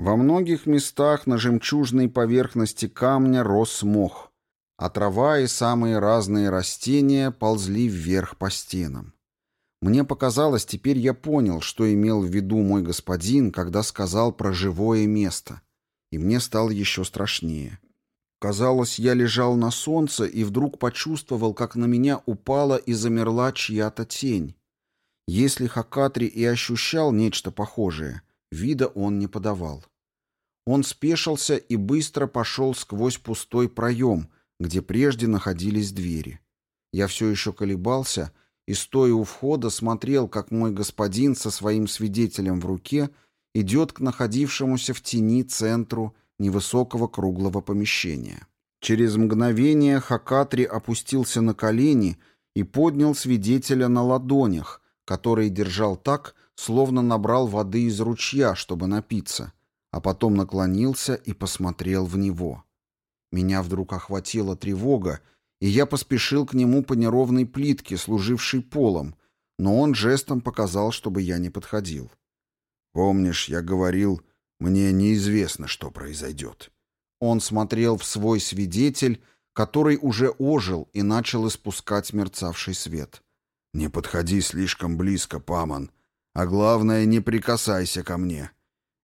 Во многих местах на жемчужной поверхности камня рос мох, а трава и самые разные растения ползли вверх по стенам. Мне показалось, теперь я понял, что имел в виду мой господин, когда сказал про живое место. И мне стало еще страшнее. Казалось, я лежал на солнце и вдруг почувствовал, как на меня упала и замерла чья-то тень. Если Хакатри и ощущал нечто похожее, вида он не подавал. Он спешился и быстро пошел сквозь пустой проем, где прежде находились двери. Я все еще колебался и, стоя у входа, смотрел, как мой господин со своим свидетелем в руке идет к находившемуся в тени центру невысокого круглого помещения. Через мгновение Хакатри опустился на колени и поднял свидетеля на ладонях, который держал так, словно набрал воды из ручья, чтобы напиться, а потом наклонился и посмотрел в него. Меня вдруг охватила тревога, и я поспешил к нему по неровной плитке, служившей полом, но он жестом показал, чтобы я не подходил. «Помнишь, я говорил, мне неизвестно, что произойдет». Он смотрел в свой свидетель, который уже ожил и начал испускать мерцавший свет. «Не подходи слишком близко, Паман, а главное, не прикасайся ко мне.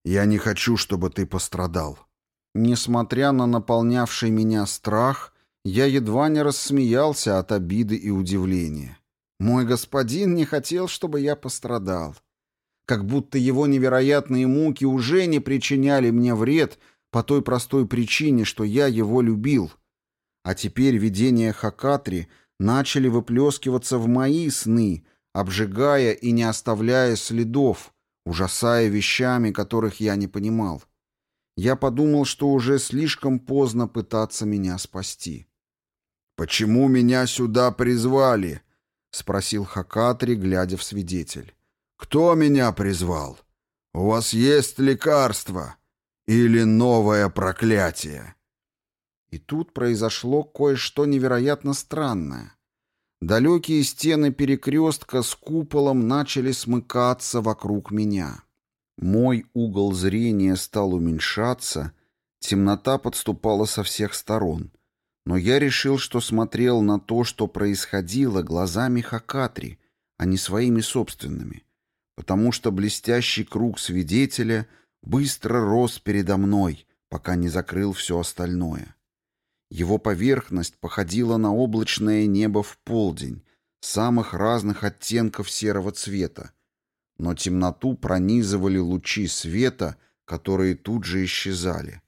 Я не хочу, чтобы ты пострадал». Несмотря на наполнявший меня страх, я едва не рассмеялся от обиды и удивления. Мой господин не хотел, чтобы я пострадал. Как будто его невероятные муки уже не причиняли мне вред по той простой причине, что я его любил. А теперь видения Хакатри начали выплескиваться в мои сны, обжигая и не оставляя следов, ужасая вещами, которых я не понимал. Я подумал, что уже слишком поздно пытаться меня спасти. «Почему меня сюда призвали?» — спросил Хакатри, глядя в свидетель. «Кто меня призвал? У вас есть лекарство или новое проклятие?» И тут произошло кое-что невероятно странное. Далекие стены перекрестка с куполом начали смыкаться вокруг меня. Мой угол зрения стал уменьшаться, темнота подступала со всех сторон. Но я решил, что смотрел на то, что происходило глазами Хакатри, а не своими собственными, потому что блестящий круг свидетеля быстро рос передо мной, пока не закрыл все остальное. Его поверхность походила на облачное небо в полдень, самых разных оттенков серого цвета, но темноту пронизывали лучи света, которые тут же исчезали.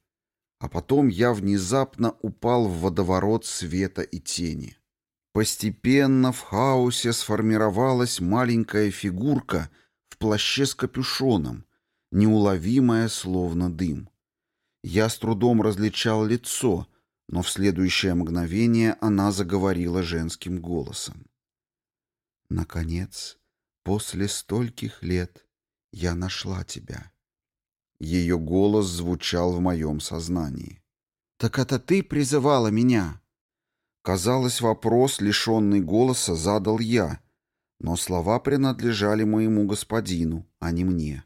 А потом я внезапно упал в водоворот света и тени. Постепенно в хаосе сформировалась маленькая фигурка в плаще с капюшоном, неуловимая, словно дым. Я с трудом различал лицо, но в следующее мгновение она заговорила женским голосом. Наконец, После стольких лет я нашла тебя. Ее голос звучал в моем сознании. «Так это ты призывала меня?» Казалось, вопрос, лишенный голоса, задал я, но слова принадлежали моему господину, а не мне.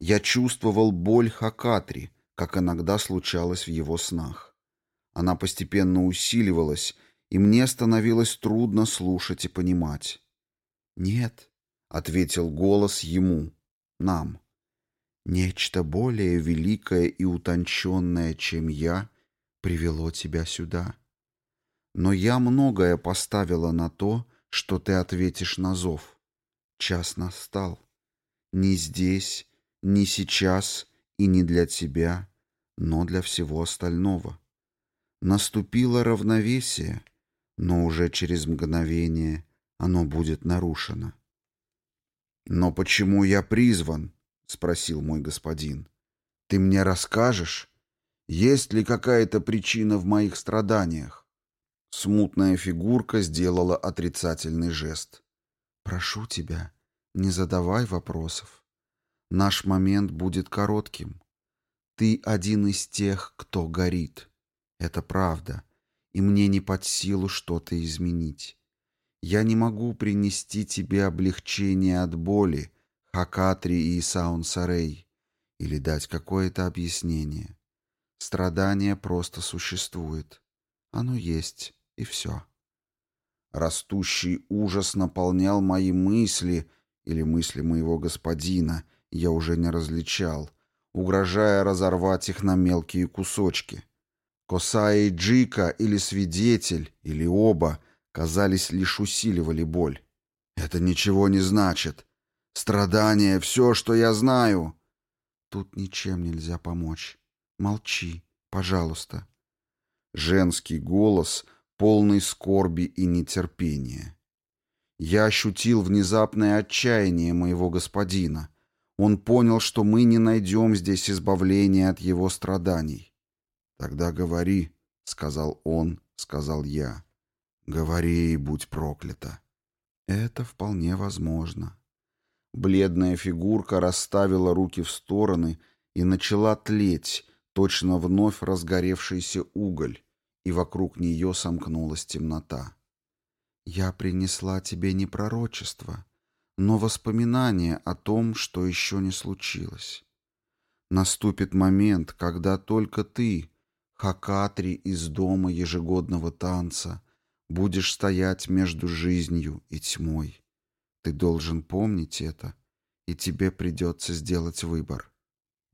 Я чувствовал боль Хакатри, как иногда случалось в его снах. Она постепенно усиливалась, и мне становилось трудно слушать и понимать. «Нет, ответил голос ему, нам. Нечто более великое и утонченное, чем я, привело тебя сюда. Но я многое поставила на то, что ты ответишь на зов. Час настал. Не здесь, не сейчас и не для тебя, но для всего остального. Наступило равновесие, но уже через мгновение оно будет нарушено. «Но почему я призван?» — спросил мой господин. «Ты мне расскажешь? Есть ли какая-то причина в моих страданиях?» Смутная фигурка сделала отрицательный жест. «Прошу тебя, не задавай вопросов. Наш момент будет коротким. Ты один из тех, кто горит. Это правда, и мне не под силу что-то изменить. Я не могу принести тебе облегчение от боли, Хакатри и Саун-Сарей, или дать какое-то объяснение. Страдание просто существует. Оно есть, и все. Растущий ужас наполнял мои мысли или мысли моего господина, я уже не различал, угрожая разорвать их на мелкие кусочки. Косаи Джика или свидетель, или оба, казались, лишь усиливали боль. «Это ничего не значит. Страдание — все, что я знаю». «Тут ничем нельзя помочь. Молчи, пожалуйста». Женский голос, полный скорби и нетерпения. Я ощутил внезапное отчаяние моего господина. Он понял, что мы не найдем здесь избавления от его страданий. «Тогда говори», — сказал он, — сказал я. «Говори и будь проклята». Это вполне возможно. Бледная фигурка расставила руки в стороны и начала тлеть, точно вновь разгоревшийся уголь, и вокруг нее сомкнулась темнота. «Я принесла тебе не пророчество, но воспоминание о том, что еще не случилось. Наступит момент, когда только ты, Хакатри из дома ежегодного танца, будешь стоять между жизнью и тьмой. Ты должен помнить это, и тебе придется сделать выбор».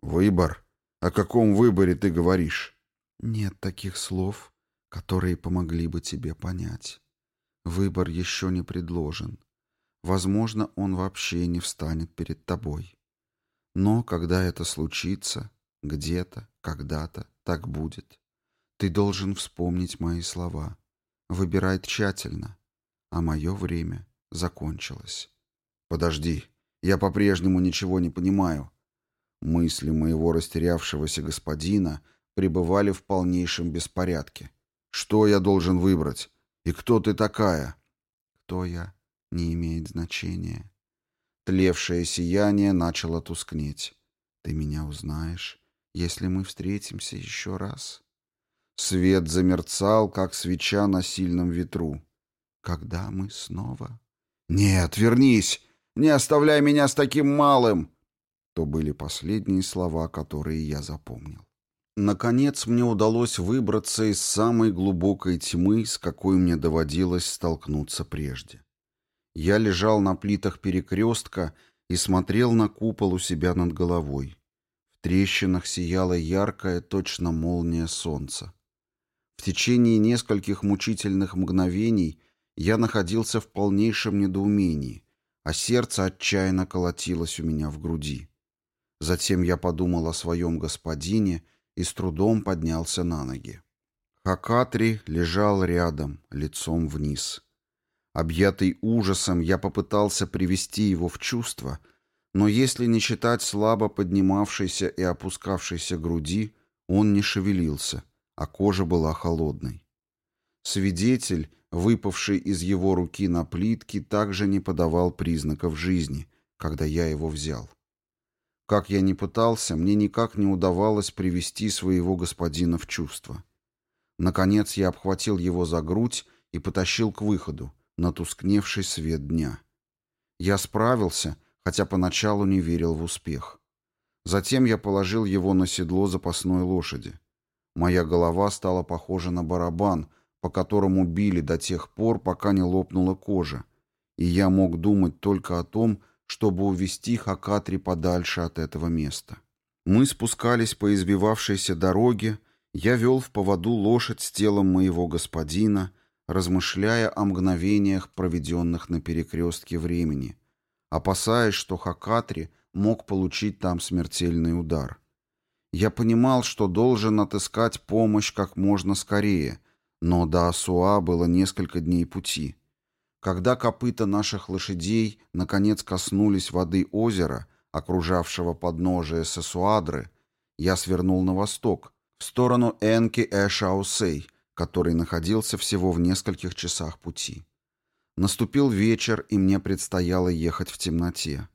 «Выбор?» О каком выборе ты говоришь? Нет таких слов, которые помогли бы тебе понять. Выбор еще не предложен. Возможно, он вообще не встанет перед тобой. Но когда это случится, где-то, когда-то, так будет. Ты должен вспомнить мои слова. Выбирай тщательно. А мое время закончилось. Подожди, я по-прежнему ничего не понимаю. Мысли моего растерявшегося господина пребывали в полнейшем беспорядке. Что я должен выбрать? И кто ты такая? Кто я, не имеет значения. Тлевшее сияние начало тускнеть. Ты меня узнаешь, если мы встретимся еще раз. Свет замерцал, как свеча на сильном ветру. Когда мы снова... Нет, вернись! Не оставляй меня с таким малым! То были последние слова, которые я запомнил. Наконец мне удалось выбраться из самой глубокой тьмы, с какой мне доводилось столкнуться прежде. Я лежал на плитах перекрестка и смотрел на купол у себя над головой. В трещинах сияло яркое, точно молния солнца. В течение нескольких мучительных мгновений я находился в полнейшем недоумении, а сердце отчаянно колотилось у меня в груди. Затем я подумал о своем господине и с трудом поднялся на ноги. Хакатри лежал рядом, лицом вниз. Объятый ужасом, я попытался привести его в чувство, но если не считать слабо поднимавшейся и опускавшейся груди, он не шевелился, а кожа была холодной. Свидетель, выпавший из его руки на плитке, также не подавал признаков жизни, когда я его взял. Как я ни пытался, мне никак не удавалось привести своего господина в чувство. Наконец я обхватил его за грудь и потащил к выходу, на тускневший свет дня. Я справился, хотя поначалу не верил в успех. Затем я положил его на седло запасной лошади. Моя голова стала похожа на барабан, по которому били до тех пор, пока не лопнула кожа, и я мог думать только о том, чтобы увести Хакатри подальше от этого места. Мы спускались по избивавшейся дороге, я вел в поводу лошадь с телом моего господина, размышляя о мгновениях, проведенных на перекрестке времени, опасаясь, что Хакатри мог получить там смертельный удар. Я понимал, что должен отыскать помощь как можно скорее, но до Асуа было несколько дней пути. Когда копыта наших лошадей наконец коснулись воды озера, окружавшего подножие Сесуадры, я свернул на восток, в сторону Энки-Эшаусей, который находился всего в нескольких часах пути. Наступил вечер, и мне предстояло ехать в темноте.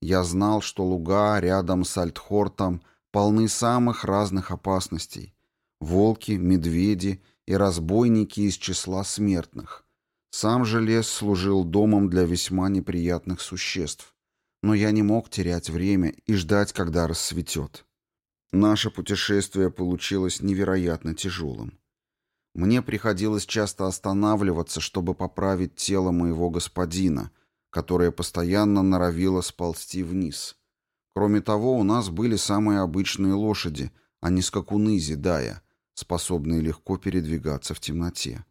Я знал, что луга рядом с Альтхортом полны самых разных опасностей. Волки, медведи и разбойники из числа смертных — сам же лес служил домом для весьма неприятных существ, но я не мог терять время и ждать, когда рассветет. Наше путешествие получилось невероятно тяжелым. Мне приходилось часто останавливаться, чтобы поправить тело моего господина, которое постоянно норовило сползти вниз. Кроме того, у нас были самые обычные лошади, а не скакуны Зидая, способные легко передвигаться в темноте.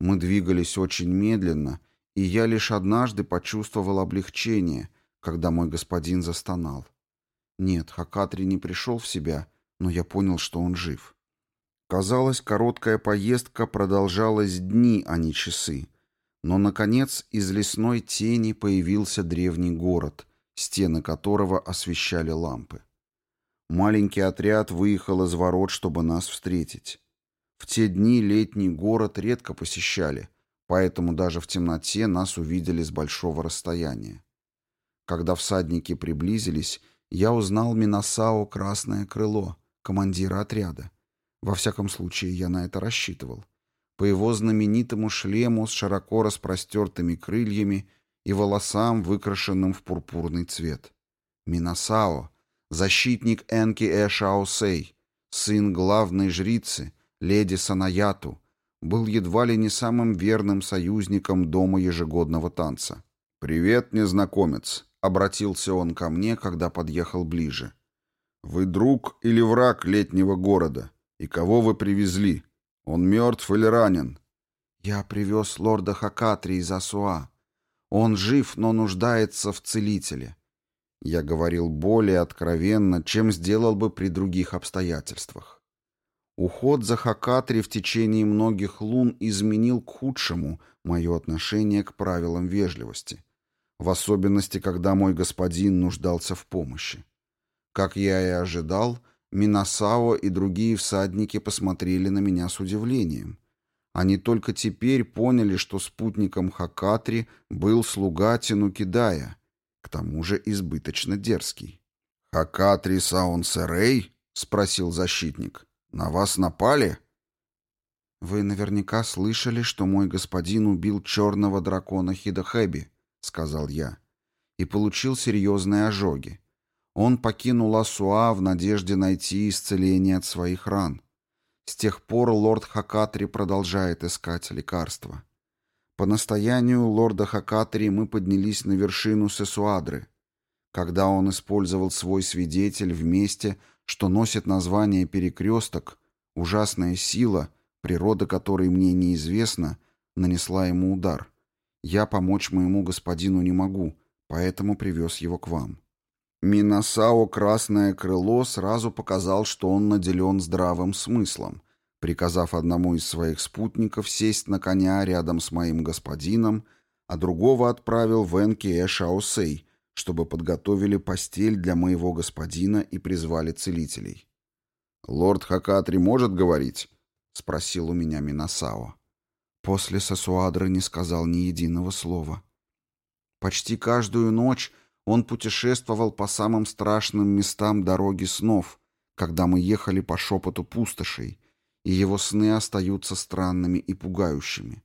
Мы двигались очень медленно, и я лишь однажды почувствовал облегчение, когда мой господин застонал. Нет, Хакатри не пришел в себя, но я понял, что он жив. Казалось, короткая поездка продолжалась дни, а не часы. Но, наконец, из лесной тени появился древний город, стены которого освещали лампы. Маленький отряд выехал из ворот, чтобы нас встретить. В те дни летний город редко посещали, поэтому даже в темноте нас увидели с большого расстояния. Когда всадники приблизились, я узнал Минасао Красное Крыло, командира отряда. Во всяком случае, я на это рассчитывал. По его знаменитому шлему с широко распростертыми крыльями и волосам, выкрашенным в пурпурный цвет. Минасао, защитник Энки Эшаосей, сын главной жрицы, леди Санаяту, был едва ли не самым верным союзником дома ежегодного танца. «Привет, незнакомец», — обратился он ко мне, когда подъехал ближе. «Вы друг или враг летнего города? И кого вы привезли? Он мертв или ранен?» «Я привез лорда Хакатри из Асуа. Он жив, но нуждается в целителе. Я говорил более откровенно, чем сделал бы при других обстоятельствах. Уход за Хакатри в течение многих лун изменил к худшему мое отношение к правилам вежливости, в особенности, когда мой господин нуждался в помощи. Как я и ожидал, Минасао и другие всадники посмотрели на меня с удивлением. Они только теперь поняли, что спутником Хакатри был слуга Тинукидая, к тому же избыточно дерзкий. «Хакатри Саунсерей?» — спросил защитник. «На вас напали?» «Вы наверняка слышали, что мой господин убил черного дракона Хидахэби», — сказал я, — «и получил серьезные ожоги. Он покинул Асуа в надежде найти исцеление от своих ран. С тех пор лорд Хакатри продолжает искать лекарства. По настоянию лорда Хакатри мы поднялись на вершину Сесуадры. Когда он использовал свой свидетель в месте, что носит название «Перекресток», ужасная сила, природа которой мне неизвестна, нанесла ему удар. Я помочь моему господину не могу, поэтому привез его к вам. Минасао Красное Крыло сразу показал, что он наделен здравым смыслом, приказав одному из своих спутников сесть на коня рядом с моим господином, а другого отправил в Энки Шаосей, чтобы подготовили постель для моего господина и призвали целителей. «Лорд Хакатри может говорить?» — спросил у меня Минасао. После Сасуадры не сказал ни единого слова. Почти каждую ночь он путешествовал по самым страшным местам дороги снов, когда мы ехали по шепоту пустошей, и его сны остаются странными и пугающими.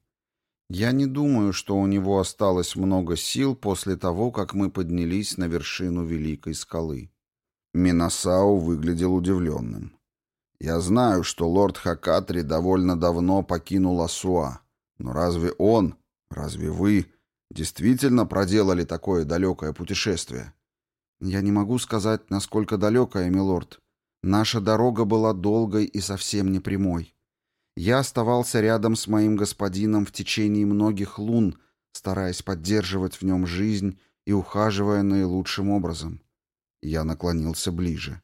Я не думаю, что у него осталось много сил после того, как мы поднялись на вершину Великой скалы. Минасау выглядел удивленным. Я знаю, что лорд Хакатри довольно давно покинул Асуа, но разве он, разве вы Действительно проделали такое далекое путешествие? Я не могу сказать, насколько далекое, милорд. Наша дорога была долгой и совсем не прямой. Я оставался рядом с моим господином в течение многих лун, стараясь поддерживать в нем жизнь и ухаживая наилучшим образом. Я наклонился ближе.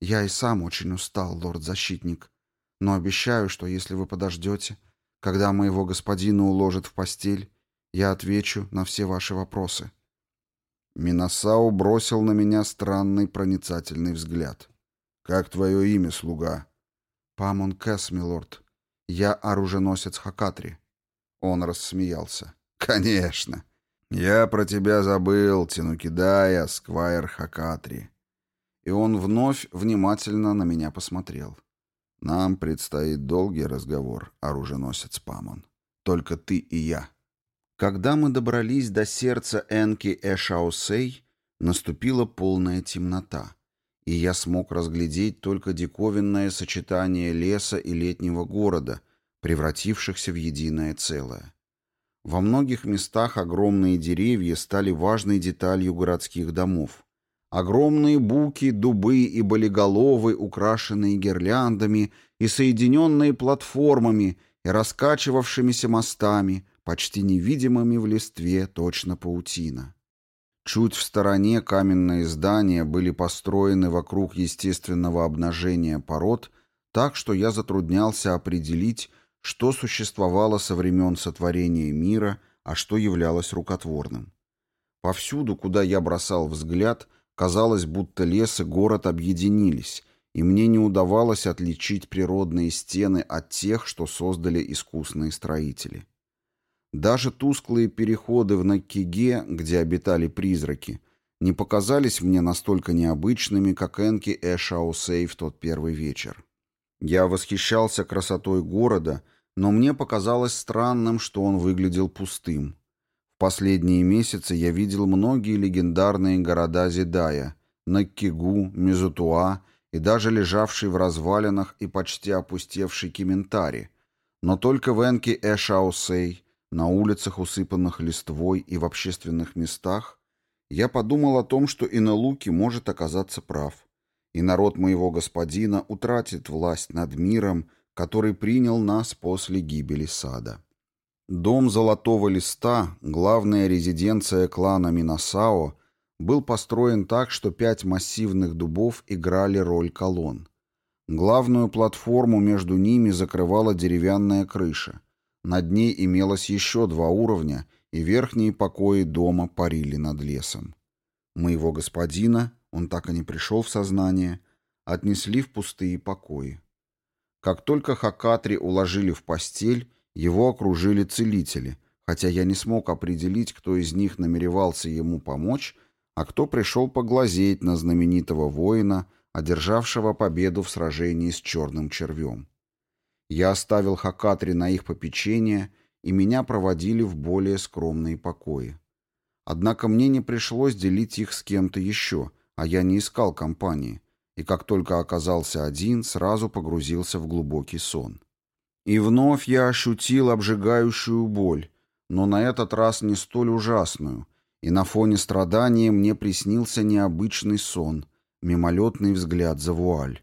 Я и сам очень устал, лорд-защитник, но обещаю, что если вы подождете, когда моего господина уложат в постель, я отвечу на все ваши вопросы». Минасау бросил на меня странный проницательный взгляд. «Как твое имя, слуга?» «Памон Кэс, милорд. Я оруженосец Хакатри». Он рассмеялся. «Конечно. Я про тебя забыл, Тинукидая, Сквайр Хакатри». И он вновь внимательно на меня посмотрел. «Нам предстоит долгий разговор, оруженосец Памон. Только ты и я». Когда мы добрались до сердца Энки Эшаусей, наступила полная темнота, и я смог разглядеть только диковинное сочетание леса и летнего города, превратившихся в единое целое. Во многих местах огромные деревья стали важной деталью городских домов. Огромные буки, дубы и болиголовы, украшенные гирляндами и соединенные платформами и раскачивавшимися мостами, почти невидимыми в листве, точно паутина. Чуть в стороне каменные здания были построены вокруг естественного обнажения пород, так что я затруднялся определить, что существовало со времен сотворения мира, а что являлось рукотворным. Повсюду, куда я бросал взгляд, казалось, будто лес и город объединились, и мне не удавалось отличить природные стены от тех, что создали искусные строители. Даже тусклые переходы в Наккиге, где обитали призраки, не показались мне настолько необычными, как Энки Эшаусей в тот первый вечер. Я восхищался красотой города, но мне показалось странным, что он выглядел пустым. В последние месяцы я видел многие легендарные города Зидая — Наккигу, Мезутуа и даже лежавший в развалинах и почти опустевший Кементари, но только в Энки Эшаусей — на улицах, усыпанных листвой и в общественных местах, я подумал о том, что и на Луке может оказаться прав, и народ моего господина утратит власть над миром, который принял нас после гибели сада. Дом Золотого Листа, главная резиденция клана Минасао, был построен так, что пять массивных дубов играли роль колонн. Главную платформу между ними закрывала деревянная крыша, над ней имелось еще два уровня, и верхние покои дома парили над лесом. Моего господина, он так и не пришел в сознание, отнесли в пустые покои. Как только Хакатри уложили в постель, его окружили целители, хотя я не смог определить, кто из них намеревался ему помочь, а кто пришел поглазеть на знаменитого воина, одержавшего победу в сражении с черным червем. Я оставил Хакатри на их попечение, и меня проводили в более скромные покои. Однако мне не пришлось делить их с кем-то еще, а я не искал компании, и как только оказался один, сразу погрузился в глубокий сон. И вновь я ощутил обжигающую боль, но на этот раз не столь ужасную, и на фоне страдания мне приснился необычный сон, мимолетный взгляд за вуаль.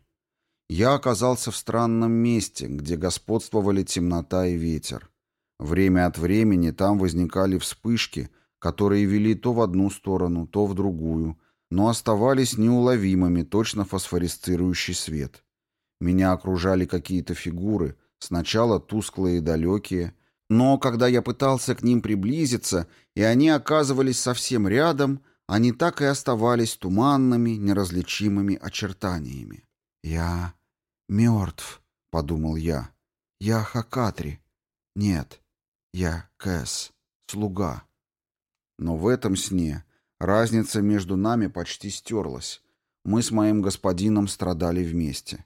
Я оказался в странном месте, где господствовали темнота и ветер. Время от времени там возникали вспышки, которые вели то в одну сторону, то в другую, но оставались неуловимыми, точно фосфорисцирующий свет. Меня окружали какие-то фигуры, сначала тусклые и далекие, но когда я пытался к ним приблизиться, и они оказывались совсем рядом, они так и оставались туманными, неразличимыми очертаниями. Я «Мертв», — подумал я. «Я Хакатри. Нет, я Кэс, слуга». Но в этом сне разница между нами почти стерлась. Мы с моим господином страдали вместе.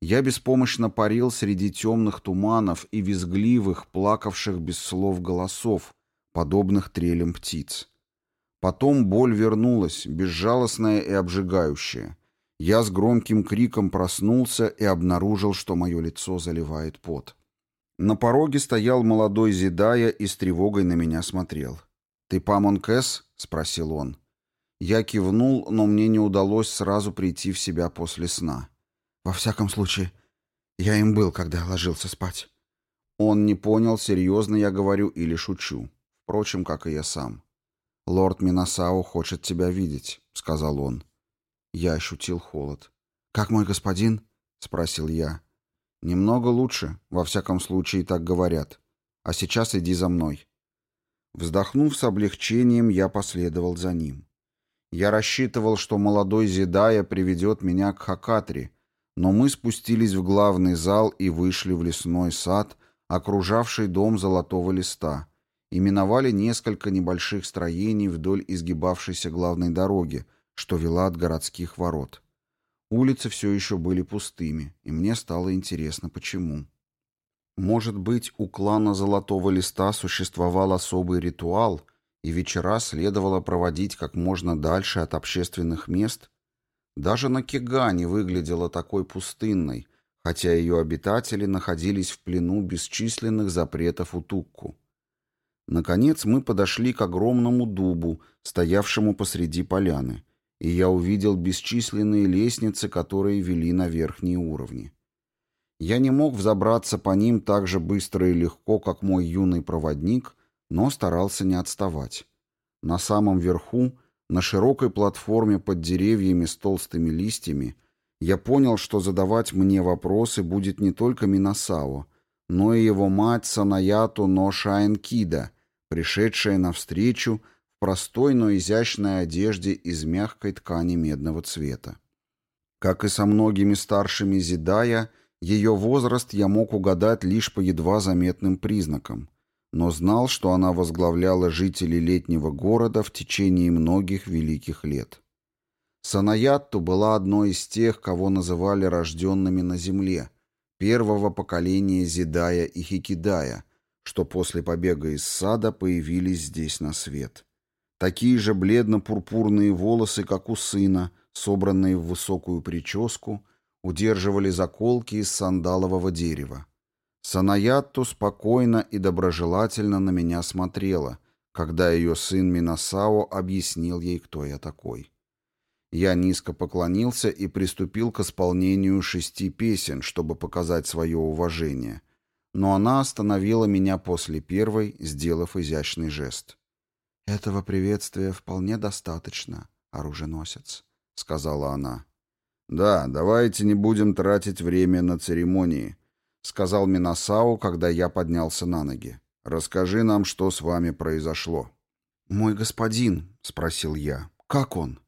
Я беспомощно парил среди темных туманов и визгливых, плакавших без слов голосов, подобных трелям птиц. Потом боль вернулась, безжалостная и обжигающая. Я с громким криком проснулся и обнаружил, что мое лицо заливает пот. На пороге стоял молодой Зидая и с тревогой на меня смотрел. «Ты Памон Кэс?» — спросил он. Я кивнул, но мне не удалось сразу прийти в себя после сна. «Во всяком случае, я им был, когда ложился спать». Он не понял, серьезно я говорю или шучу. Впрочем, как и я сам. «Лорд Минасао хочет тебя видеть», — сказал он. Я ощутил холод. «Как мой господин?» — спросил я. «Немного лучше, во всяком случае так говорят. А сейчас иди за мной». Вздохнув с облегчением, я последовал за ним. Я рассчитывал, что молодой Зидая приведет меня к Хакатри, но мы спустились в главный зал и вышли в лесной сад, окружавший дом золотого листа, и миновали несколько небольших строений вдоль изгибавшейся главной дороги, что вела от городских ворот. Улицы все еще были пустыми, и мне стало интересно, почему. Может быть, у клана Золотого Листа существовал особый ритуал, и вечера следовало проводить как можно дальше от общественных мест? Даже на Кигане выглядела такой пустынной, хотя ее обитатели находились в плену бесчисленных запретов Утукку. Наконец мы подошли к огромному дубу, стоявшему посреди поляны, и я увидел бесчисленные лестницы, которые вели на верхние уровни. Я не мог взобраться по ним так же быстро и легко, как мой юный проводник, но старался не отставать. На самом верху, на широкой платформе под деревьями с толстыми листьями, я понял, что задавать мне вопросы будет не только Минасао, но и его мать Санаяту Но Шаенкида, пришедшая навстречу простой, но изящной одежде из мягкой ткани медного цвета. Как и со многими старшими Зидая, ее возраст я мог угадать лишь по едва заметным признакам, но знал, что она возглавляла жителей летнего города в течение многих великих лет. Санаятту была одной из тех, кого называли рожденными на земле, первого поколения Зидая и Хикидая, что после побега из сада появились здесь на свет. Такие же бледно-пурпурные волосы, как у сына, собранные в высокую прическу, удерживали заколки из сандалового дерева. Санаятту спокойно и доброжелательно на меня смотрела, когда ее сын Минасао объяснил ей, кто я такой. Я низко поклонился и приступил к исполнению шести песен, чтобы показать свое уважение. Но она остановила меня после первой, сделав изящный жест. «Этого приветствия вполне достаточно, оруженосец», — сказала она. «Да, давайте не будем тратить время на церемонии», — сказал Минасау, когда я поднялся на ноги. «Расскажи нам, что с вами произошло». «Мой господин», — спросил я, — «как он?»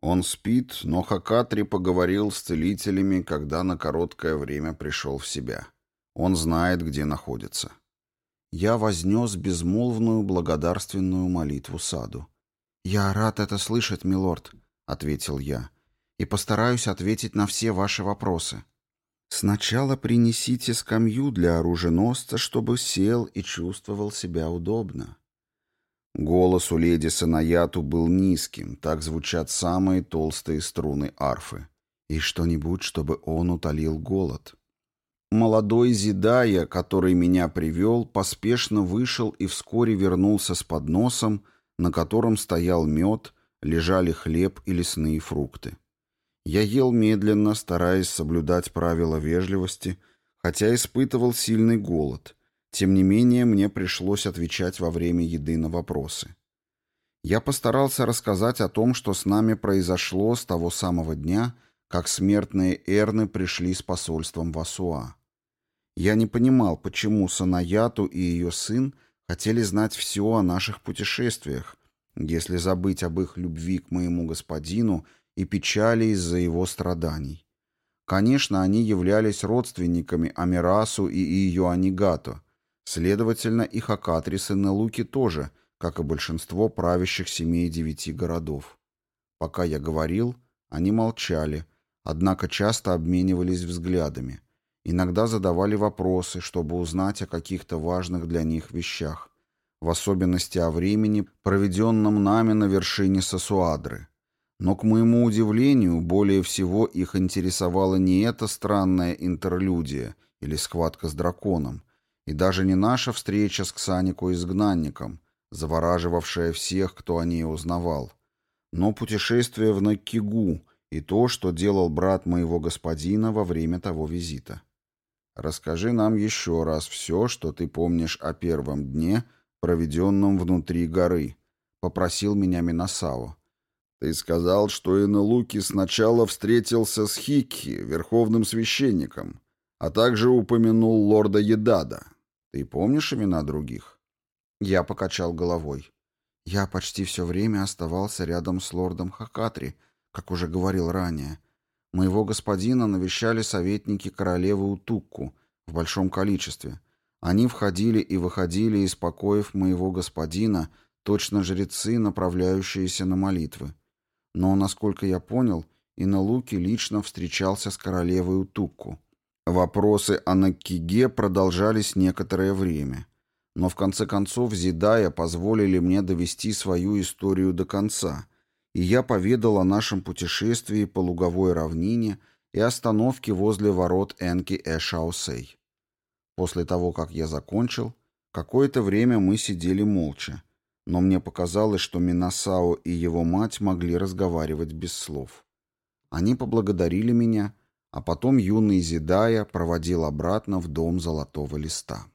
Он спит, но Хакатри поговорил с целителями, когда на короткое время пришел в себя. Он знает, где находится. Я вознес безмолвную благодарственную молитву саду. «Я рад это слышать, милорд», — ответил я, — «и постараюсь ответить на все ваши вопросы». «Сначала принесите скамью для оруженосца, чтобы сел и чувствовал себя удобно». Голос у леди Санаяту был низким, так звучат самые толстые струны арфы. И что-нибудь, чтобы он утолил голод. Молодой Зидая, который меня привел, поспешно вышел и вскоре вернулся с подносом, на котором стоял мед, лежали хлеб и лесные фрукты. Я ел медленно, стараясь соблюдать правила вежливости, хотя испытывал сильный голод — тем не менее, мне пришлось отвечать во время еды на вопросы. Я постарался рассказать о том, что с нами произошло с того самого дня, как смертные Эрны пришли с посольством в Асуа. Я не понимал, почему Санаяту и ее сын хотели знать все о наших путешествиях, если забыть об их любви к моему господину и печали из-за его страданий. Конечно, они являлись родственниками Амирасу и ее Анигато, Следовательно, и хакатрисы на Луке тоже, как и большинство правящих семей девяти городов. Пока я говорил, они молчали, однако часто обменивались взглядами. Иногда задавали вопросы, чтобы узнать о каких-то важных для них вещах, в особенности о времени, проведенном нами на вершине Сосуадры. Но, к моему удивлению, более всего их интересовала не эта странная интерлюдия или схватка с драконом, и даже не наша встреча с Ксанико-изгнанником, завораживавшая всех, кто о ней узнавал, но путешествие в Накигу и то, что делал брат моего господина во время того визита. Расскажи нам еще раз все, что ты помнишь о первом дне, проведенном внутри горы, — попросил меня Минасао. Ты сказал, что Инелуки сначала встретился с Хикки, верховным священником, а также упомянул лорда Едада. Ты помнишь имена других? Я покачал головой. Я почти все время оставался рядом с лордом Хакатри, как уже говорил ранее. Моего господина навещали советники королевы Утукку в большом количестве. Они входили и выходили из покоев моего господина, точно жрецы, направляющиеся на молитвы. Но, насколько я понял, и на Луке лично встречался с королевой Утукку. Вопросы о Накиге продолжались некоторое время. Но в конце концов Зидая позволили мне довести свою историю до конца, и я поведал о нашем путешествии по луговой равнине и остановке возле ворот Энки-Эшаусей. После того, как я закончил, какое-то время мы сидели молча, но мне показалось, что Минасао и его мать могли разговаривать без слов. Они поблагодарили меня, а потом юный Зидая проводил обратно в дом Золотого Листа.